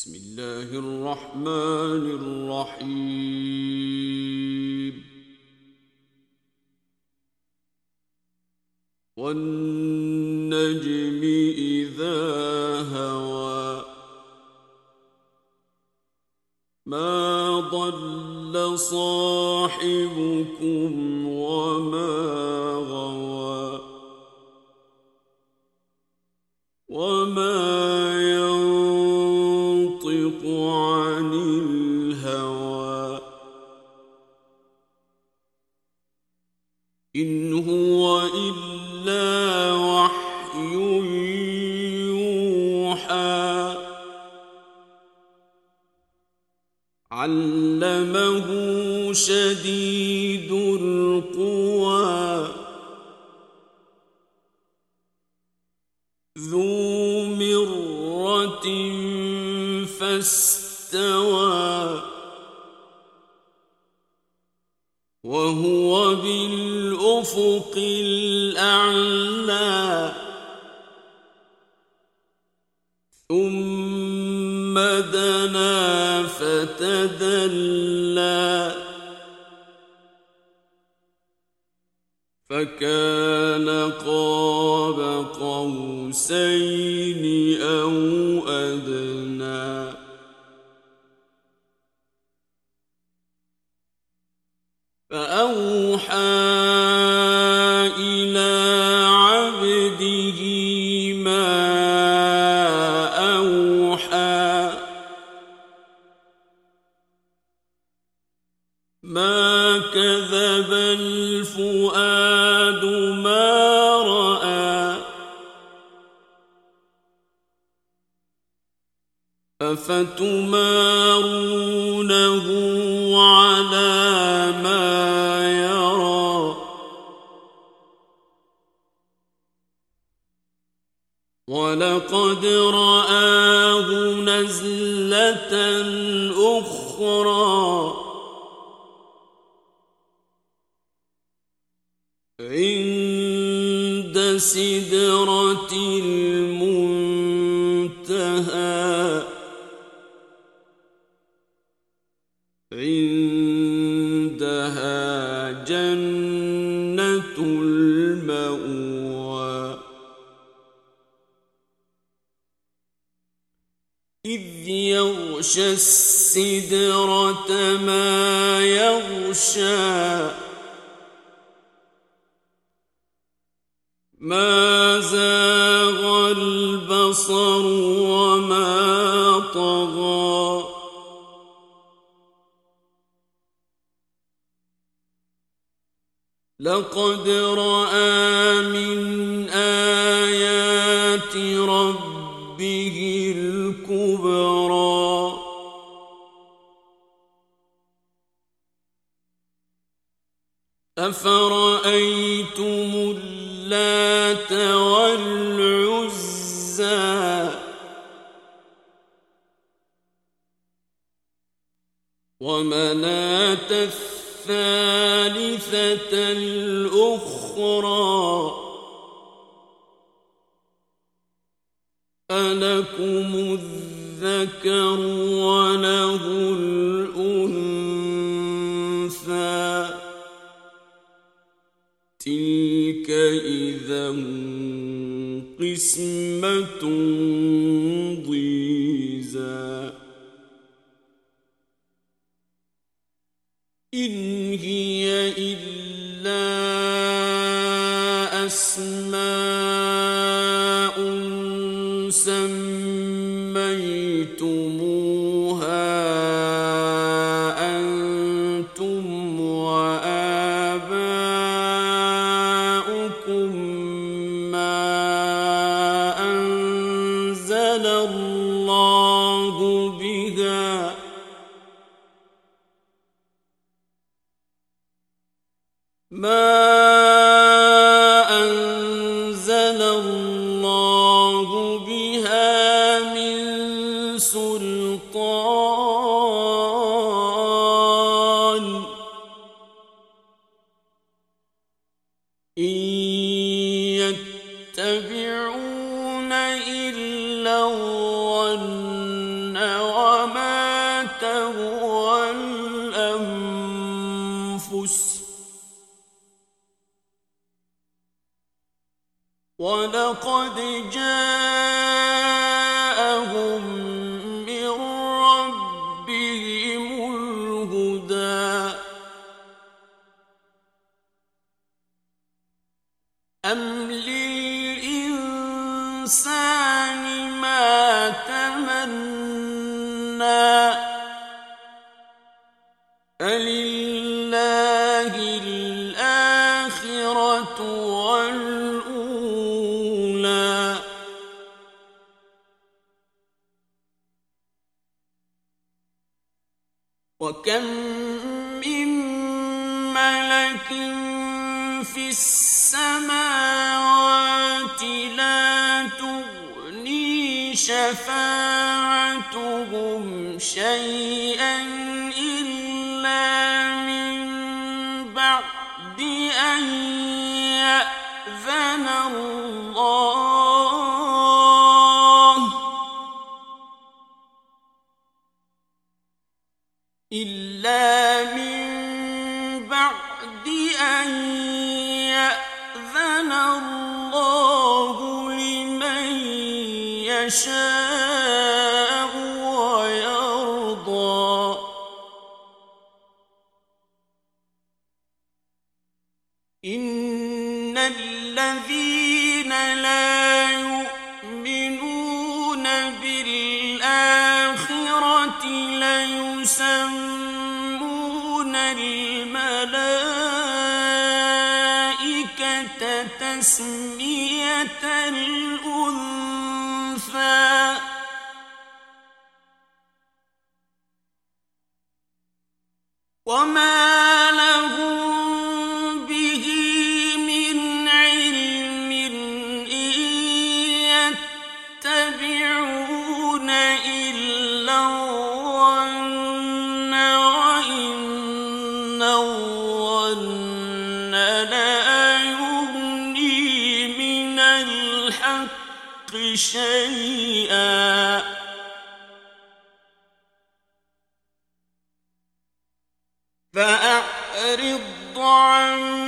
بسم الله الرحمن الرحيم. والنجم إذا هوى. ما ضل صاحبكم شديد القوى ذو مرة فاستوى وهو بالأفق الأعلى فكان قاب قوسين أو أدنى. فأوحى وَلَقَدْ رَآهُ نَزْلَةً أُخْرَى إذ يغشى السدرة ما يغشى ما زاغ البصر وما طغى لقد رأى ربه الكبرى. أفرأيتم اللات والعزى؟ ومناة الثالثة الأخرى. الذكر وله الأنثى. تلك إذا قسمة ضيزى أم لي شفاعتهم شيئا إلا من بعد أن يأذن الله. إلا من بعد أن يشاء ويرضى. إن الذين لا يؤمنون بالآخرة ليسمون الملائكة تسمية وما فأعرض عن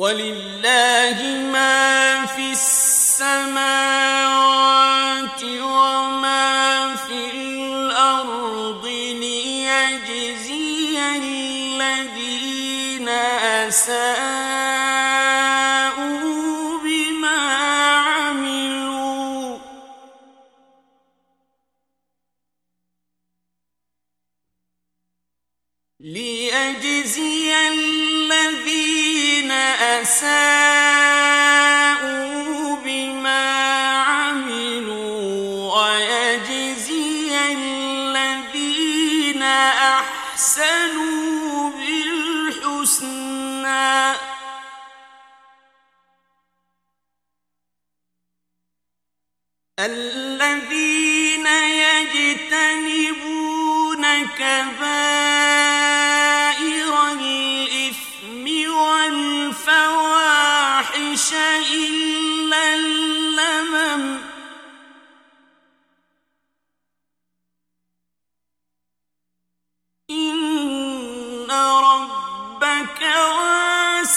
وَلِلَّهِ مَا فِي السَّمَاوَاتِ وَمَا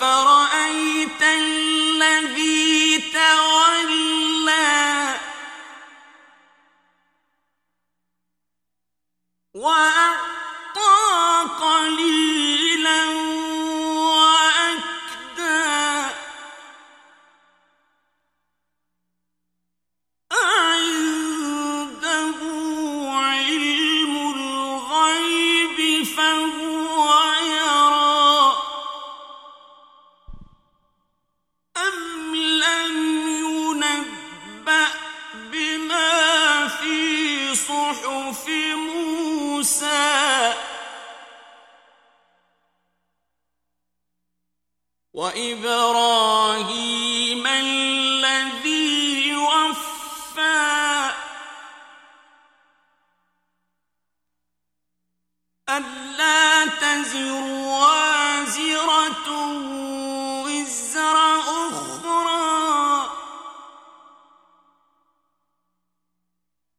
أفرأيت موسى. وإبراهيم الذي وفى. ألا تزر وازرة وزر أخرى.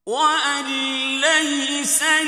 وأن ليس للإنسان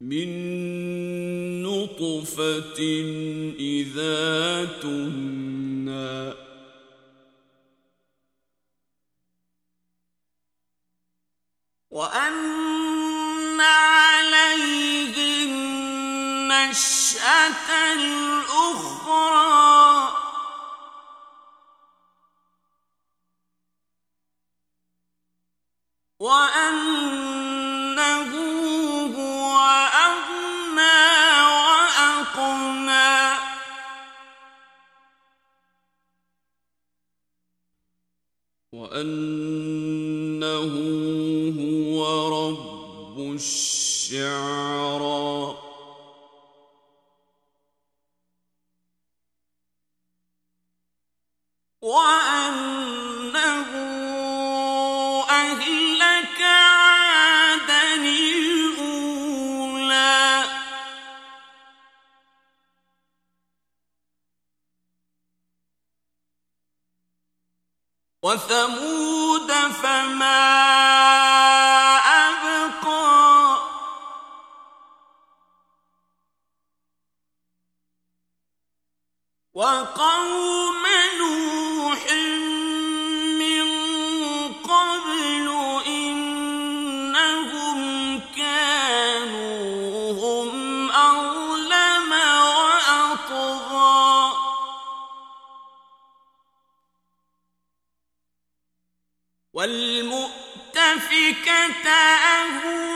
من نطفة إذا تمنى وأن عليه النشأة الأخرى وأن وثمود فما أبقى. وقال والمؤتفكة أهوى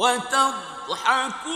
وتضحكون